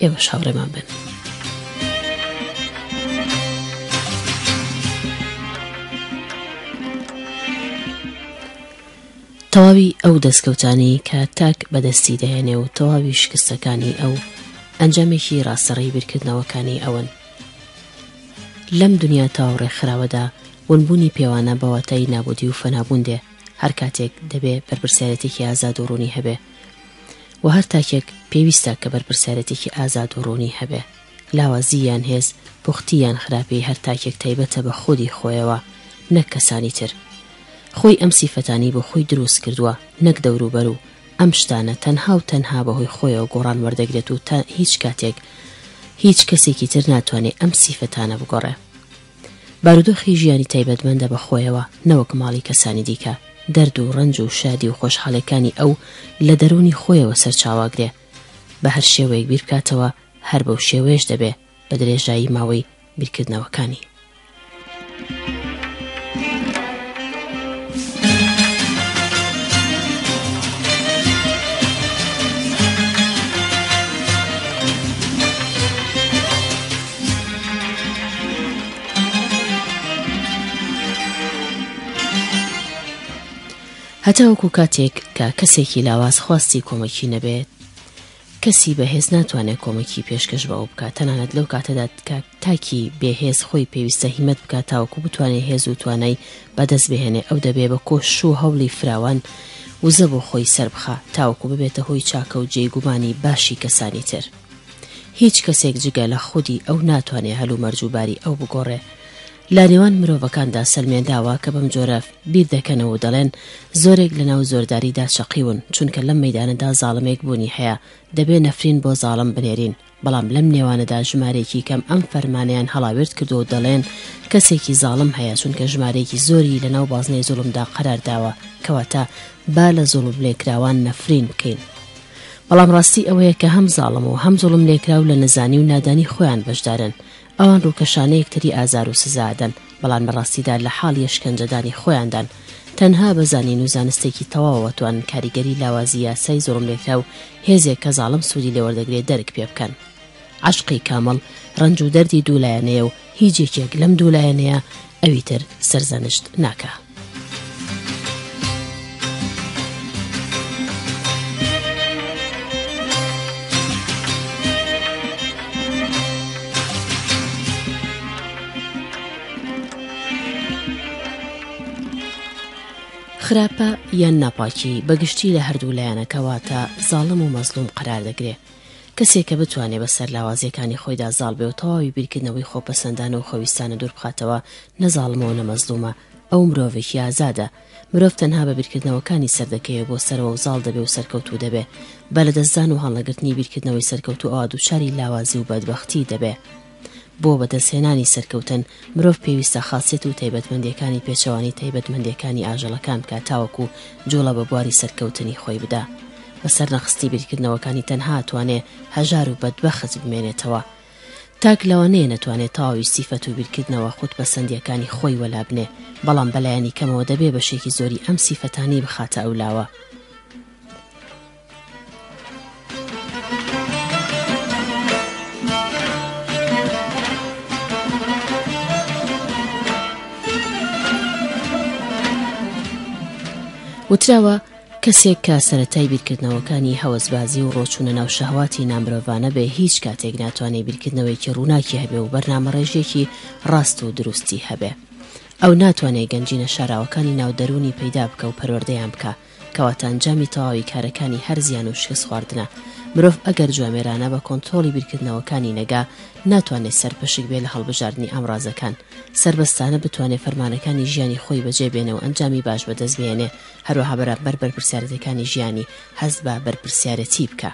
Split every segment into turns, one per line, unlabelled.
ئێوەش هاوڕێمان بن. تەواوی ئەو دەستکەوتانی کە تاک بەدەستی دەهێنێ و تەواوی شکستەکانی ئەو ئەنجامێکی ڕاستەڕی بیرکردنەوەکانی ئەون لەم دنیا تاوڕێ خراوەدا ونبوونی پێوانە بەواتای نابودی و فەنابوون دێ هەر کاتێک دەبێ بەرپرسیارەتێکی ئازاد و ڕوونی هەبێ وە هەر تاکێک پێویستە کە بەرپرسیارێتێکی ئازاد و ڕوونی هەبێ. لاوازی یان هێز، پوختی یان خراپیی هەر تاکێک تایبەتە بە خودی خۆیەوە نەک کەسانی تر. خۆی ئەم سیفەتانەی بۆ خۆی دروست کردووە نەک دەوروبەر و ئەم شتانە تەنها و تەنها بە هۆی خۆیەوە گۆڕان وەردەگرێت و تا هیچ کاتێک هیچ کەسێکی تر ناتوانێ ئەم سیفەتانە بگۆڕێ. بارودۆخی ژیانی تایبەتمەندە بە خۆیەوە نەوەک ماڵی کەسانی دیکە، دەرد و ڕەنج و شادی و خۆشحاڵیەکانی ئەو لە دەروونی خۆیەوە سەرچاوەگرێ، بە هەر شێوەیەک بیر بکاتەوە هەر بەو شێوەیەش دەبێ بە درێژایی ماوەی بیرکردنەوەکانی. هەتاوەکو کاتێک کە کەسێکی لاواز خواستی کۆمەکی نەبێت کەسی بەهێز ناتوانێت کۆمەکی پێشکەش بە ئەو بکات تەنانەت لەو کاتەدا تاکی بێهێز خۆی پێویستە هیمەت بکات تاوەکو بتوانێت هێز و توانای بەدەست بهێنێ ئەو دەبێ بە کۆش و هەوڵی فراوان وزە بۆ خۆی سربخە تاوەکو ببێتە هۆی چاکە و جێگومانی باشی کەسانی تر. هیچ کەسێک جگە لە خودی ئەو ناتوانێ هەلومەرج و باری ئەو بگۆڕێ. لە نێوان مرۆڤەکاندا سەلمێنداوە کە بەم جۆرە بیر دەکەنەوە و دەڵێن زۆرێک لە ناو زۆرداریدا چەقیون، چونکە لەم مەیدانەدا زاڵمێک بوونی هەیە، دەبێ نەفرین بۆ زاڵم بنێرین. بەڵام لەم نێوانەدا ژمارەیەکی کەم ئەم فەرمانەیان هەڵاوێرد کردووە و دەڵێن کەسێکی زاڵم هەیە، چونکە ژمارەیەکی زۆری لە ناو بازنەی زوڵمدا قەرار داوە. کەواتە با لە زوڵملێکراوان نەفرین بکەین. بەڵام ڕاستی ئەوەیە کە هەم زاڵم و هەم زوڵملێکراو لە نەزانی و نادانی خۆیان بەشدارن، ئەوان ڕووکەشانە یەکتری ئازار و سزا ئەدەن، بەڵام لە ڕاستیدا لە حاڵی ئەشکەنجەدانی خۆیاندان، تەنها بە زانین و زانستێکی تەواوەوە توانن کاریگەری لاوازی یاسای زوڵملێکراو هێزێک کە زاڵم سوودی لێوەردەگرێت دەرک پێبکەن. عەشقی کامڵ ڕەنج و دەردی دوو لایەنەیە و هیچ یەکێک لەم دوو لایەنەیە ئەوی تر سەرزەنشت ناکا. خراپە یان ناپاکی بە گشتی لە هەردوو لایەنەکە واتە زاڵم و مەزڵوم قەرار دەگرێ. کەسێک کە بتوانێ بە سەر لاوازیەکانی خۆیدا زاڵ بێ و تەواوی بیرکردنەوەی خۆپەسەندانە و خۆویستانە دوور بخاتەوە نە زاڵمە و نە مەزلومە ئەو مرۆڤێکی ئازادە مرۆڤ تەنها بە بیرکردنەوەکانی سەردەکەوێ بۆ سەرەوە و زاڵ دەبێ و سەرکەوتوو دەبێ بە لەدەستدان و هەڵنەگرتنی بیرکردنەوەی سەرکەوتوو ئەوا دووچاری لاوازی و بەدبەختی دەبێ بۆ بەدەستهێنانی سەرکەوتن، مرۆڤ پێویستە خاسیەت و تایبەتمەندیەکانی پێچەوانەی تایبەتمەندیەکانی ئاژەڵەکان بکات تاوەکو جوڵە بە بواری سەرکەوتنی خۆی بدا. بە سەرنەخستی بیرکردنەوەکانی تەنها ئەتوانێ هەژار و بەدبەخت بمێنێتەوە. تاک لەوانەیە نەتوانێ تەواوی سیفەت و بیرکردنەوە خود پەسەندیەکانی خۆی وەلا بنێ، بەڵام بەلایەنی کەمەوە دەبێ بەشێکی زۆری ئەم سیفەتانەی بخاتە ئەولاوە. وتراوە کەسێک کە سەتای بیرکردنەوەکانی هەوەزبازی و ڕۆچوونە ناو شەهواتی نامرۆڤانە بێ هیچ کاتێک ناتوانێت بیرکردنەوەیکی ڕووناکی هەبێ و بەرنامە ڕێژێکی ڕاست و دروستی هەبێ ئەو ناتوانێت گەنجینە شاراوەکانی ناو دەرونی پەیدا بکە و پەروەردەیان بکە
کەواتە ئەنجامی تەواوی کارەکانی هەر زیان و شکست خواردنە. مرۆڤ ئەگەر جوامێرانە بە کۆنترۆڵی بیرکردنەوەکانی نەگا، ناتوانێ سەرپشک بێ لە هەڵبژاردنی ئامڕازەکان، سەربەستانە بتوانێ فەرمانەکانی ژیانی خۆی بەجێ بێنێ و ئەنجامی باش بەدەست بهێنێ، هەروەها بەرامبەر بەرپرسیارەتەکانی ژیانی هەست بە بەرپرسیارەتی بکا.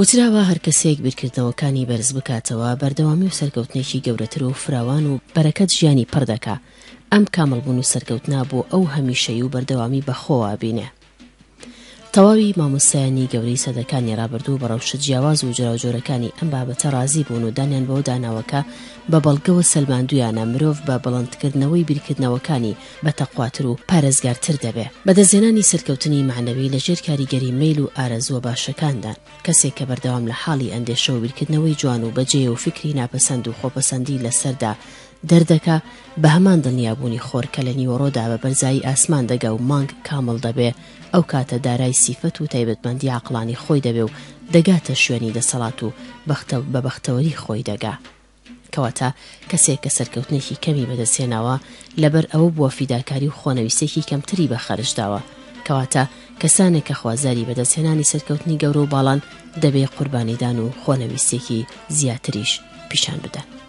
وتراوە هەرکەسێک بیرکردنەوەکانی بەرز بکاتەوە بەردەوامی و سەرکەوتنێکی گەورەتر و فراوان و بەرەکەت ژیانی پڕ دەکا ئەم کامڵبوون و سەرکەوتنا بۆ ئەو هەمیشەی و بەردەوامی بەخۆوە بینێ تەواوی مامۆستایانی گەورەی سەدەکانی رابردوو بە رەوشە جیاواز و جۆراوجۆرەکانی ئەم بابەتە رازی بوون و دانیان بەوەدا ناوە کە بە بەڵگەوە سەلماندوویانە مرۆڤ بە بڵندکردنەوەی بیرکردنەوەکانی بە تەقواتر و پارێزگارتر دەبێ. بەدەستهێنانی سەرکەوتنی مەعنەوی لە ژێر کاریگەری مەیل و ئارەزووە باشەکاندان. کەسێک کە بەردەوام لە حاڵی ئەندێشە و بیرکردنەوەی جوان و بەجێ و فیکری ناپەسەند و خۆپەسەندی لە سەردا دەردەکا، بە هەمان دڵنیابوونی خۆر کە لە نیوەڕۆدا بە بەرزایی ئاسمان دەگا و مانگ کامڵ دەبێ، ئەو کاتە دارای سیفەت و تایبەتمەندی عەقڵانی خۆی دەبێ و دەگاتە شوێنی دەسەڵات و بەختە بە بەختەوەری خۆی دەگا. کەواتە کەسێک کە سەرکەوتنێکی کەمی بەدەست هێناوە، لەبەر ئەوە بووە فیداکاری و خۆنەویستێکی کەمتری بە خەرج داوە. کەواتە کەسانێک کە خوازیاری بەدەست هێنانی سەرکەوتنی گەورە و باڵان، دەبێ قوربانیدان و خۆنەویستێکی زیاتریش پیشان بدەن.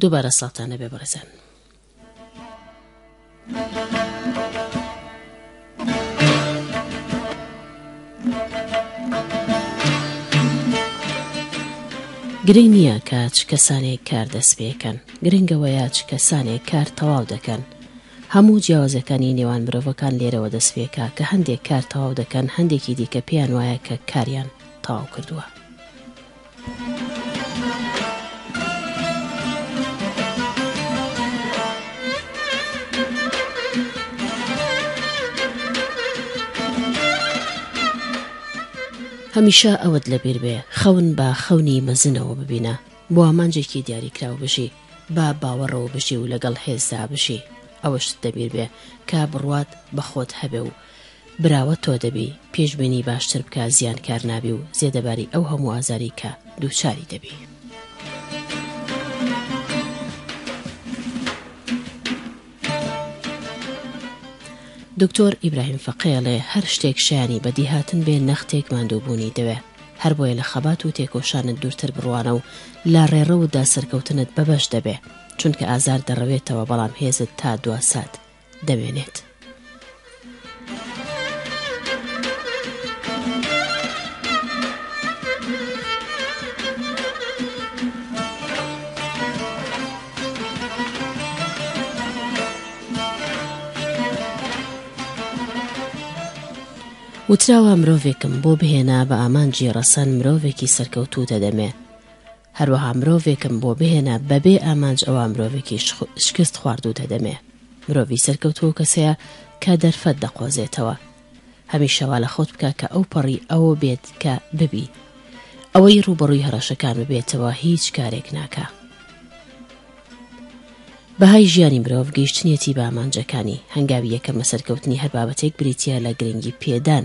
دووبارە ساتان لەبێ بەڕێزان. گرنگ نییە کە چ کەسانێک کار دەست پێکەن گرنگەوەیە چ کەسانێک کار تەواو دەکەن هەموو جیاوازەکانی نێوان مرۆڤەکان لێرەوە دەست پێکا کە هەندێک کار تەواو دەکەن هەندێکی دیکە پێیان وایە کە کاریان تەواو کردووە هەمیشە ئەوەت لەبیر بێ خەون بە خەونی مەزنەوە ببینە بۆ ئامانجێکی دیاریکراو بژی با باوەڕەوە بژی و لەگەڵ هێزدا بژی ئەوەشت دەبیر بێ کە بڕوات بە خۆت هەبێ و براوە تۆ دەبی پێشبینی باشتر بکە زیانکار نابی و زێدەباری ئەو هەموو ئازاری کە دووچاری دەبی. دکتۆر ئیبراهیم فەقێ ئەڵێ هەر شتێک شایانی بەدی هاتن بێ نەختێک ماندووبوونی دەوێ هەر بۆیە لە خەبات و تێکۆشانت دوورتر بڕوانە و لە ڕێڕەوتدا سەرکەوتنت بەبەش دەبێ چونکە ئازار دەڕەوێتەوە بەڵام هێزت تا دوا سات دەمێنێت. وتراوە مرۆڤێکم بۆ بهێنە بە ئامانجی ڕەسەن مرۆڤێکی سەرکەوتوو دەدەمێ هەروەها مرۆڤێکم بۆ بهێنە بەبێ ئامانج ئەوا مرۆڤێکی شکست خواردوو دەدەمێ مرۆڤی سەرکەوتوو کەسەیە کە دەرفەت دەقۆزێتەوە هەمیشەوا لە خۆت بکە کە ئەو پەڕی ئەوە بێت کە ببی ئەوەی ڕوبەڕووی هەڕەشەکان ببێتەوە هیچ کارێک ناکە بەهای ژیانی مرۆڤ گەیشتنیەتی بە ئامانجەکانی هەنگاوی یەکەم لە سەرکەوتنی هەر بابەتێک بریتە لە گرنگی پێدان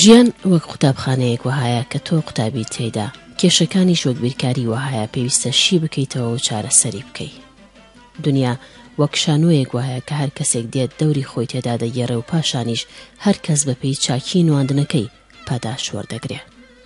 ژیان وەک قوتابخانەیەک وەهایە کە تۆ قوتابی تێیدا کێشەکانیش وەک بیرکاری وەهایە پێویستە شی بکەیتەوە و چارەسەری بکەی دنیا وەک شانۆیەک وایە کە هەر کەسێک دێت دەوری خۆی تێدا دەگێڕێ و پاشانیش هەر کەس بەپێی چاکی نواندنەکەی پاداش وەردەگرێ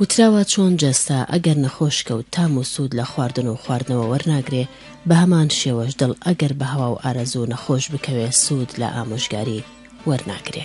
وتراوە چۆن جەستە ئەگەر نەخۆش کەوت تام و سوود لە خواردن و خواردنەوە وەرناگرێ، بە هەمان شێوەش دڵ ئەگەر بە هەوا و ئارەزوو نەخۆش بکەوێ سوود لە ئامۆژگاری وەرناگرێ.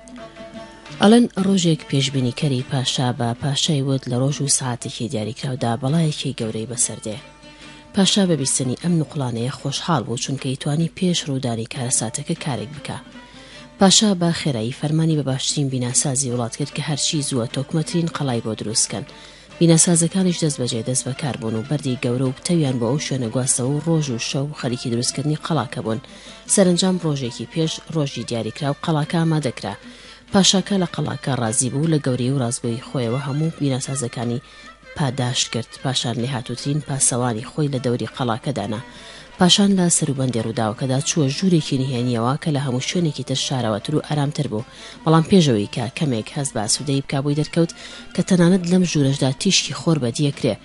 ئەڵێن ڕۆژێک پێشبینیکەری پاشا بە پاشای وت لە ڕۆژ و سعاتێکی دیاریکراودا بەڵایەکی گەورەی بەسەردێ پاشا بە بیستنی ئەم نقلانەیە خۆشحاڵ بوو چونکەی توانی پێش ڕوودانی کارەساتەکە کارێک بکە پاشا بە خێرایی فەرمانی بە باشترین بیناسازی وڵات کرد کە هەرچی زووە تۆکمەترین قەڵای بۆ دروستکەن بیناسازەکانیش دەست بەجێ دەست بەکار بوون و بەردی گەورە و پتەویان بۆ ئەو شوێنە گواستەوە و ڕۆژ و شەو خەریکی دروستکردنی قەڵاکە بوون. سەرەنجام ڕۆژێکی پێش ڕۆژی دیاریکراو قەڵاکە ئامادە کرا. پاشاکە لە قەڵاکە ڕازی بوو، لە گەورەیی و ڕاستگۆیی خۆیەوە هەموو بیناسازەکانی پاداشت کرد، پاشان لێهاتووترین پاسەوانی خۆی لە دەوری قەڵاکە دانا. پاشان لە سەروبەندی ڕووداوەکەدا چووە ژوورێکی نهێنییەوە کە لە هەموو شوێنێکی تر شارەوەتر و ئارامتر بوو، بەڵام پێشەوەی کە کەمێک هەست بە ئاسوودەیی بکا بۆی دەرکەوت کە تەنانەت لەم ژوورەشدا تیشکی خۆر بەدیەکرێ.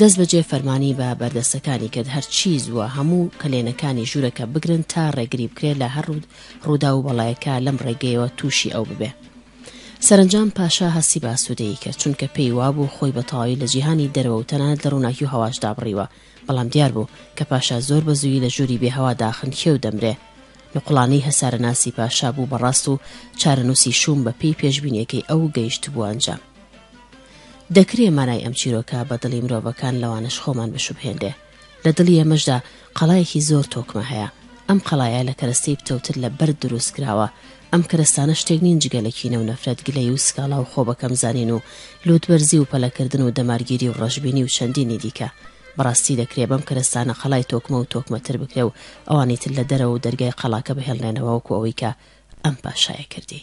دەست بەجێ فەرمانی بە بەردەستەکانی کرد هەرچی زووە هەموو کەلێنەکانی ژوورەکە بگرن تا ڕێگری بکرێ لە هەر ڕووداو و بەڵایەکە لەم ڕێگەیەوە تووشی ئەو ببێ. سەرەنجام پاشا هەستی بە ئاسوودەیی کرد، چونکە پێی وابوو خۆی بە تەواوی لە جیهانی دەرەوە و تەنانەت لە ڕووناکی و هەواش دابڕیوە، بەڵام دیار بوو کە پاشا زۆر بە زوویی لە ژووری بێ هەوا دا خنکێو دەمرێ. نوقڵانەی هەسارەناسی پاشا بوو بە ڕاست و چارەنووسی شووم بە پێی پێشبینییەکەی ئەو گەیشتبوو ئەنجام. دەکرێ مانای ئەم چیرۆکە بە دڵی مرۆڤەکان لەوانەش خۆمان بشوبهێنرێ. لە دڵی ئێمەشدا قەڵایەکی زۆر تۆکمە هەیە. ئەم قەڵایە لە کەرەستەی پتەوتر لە بەرد دروست کراوە. ئەم کەرەستانە شتێک نین جگە لە کینە و نەفرەت، گلەیی و سکاڵا و خۆ بەکەم زانین و لووتبەرزی و پەلەکردن و دەمارگیری و ڕەشبینی و چەندینی دیکە. بەڕاستی دەکرێ بەم کەرەستانە قەڵای تۆکمە و تۆکمەتر بکرێ و ئەوانی تر لە دەرەوە و دەرگای قەڵاکە بهێڵرێنەوە وەکوو ئەوەی کە ئەم پاشایە کردی.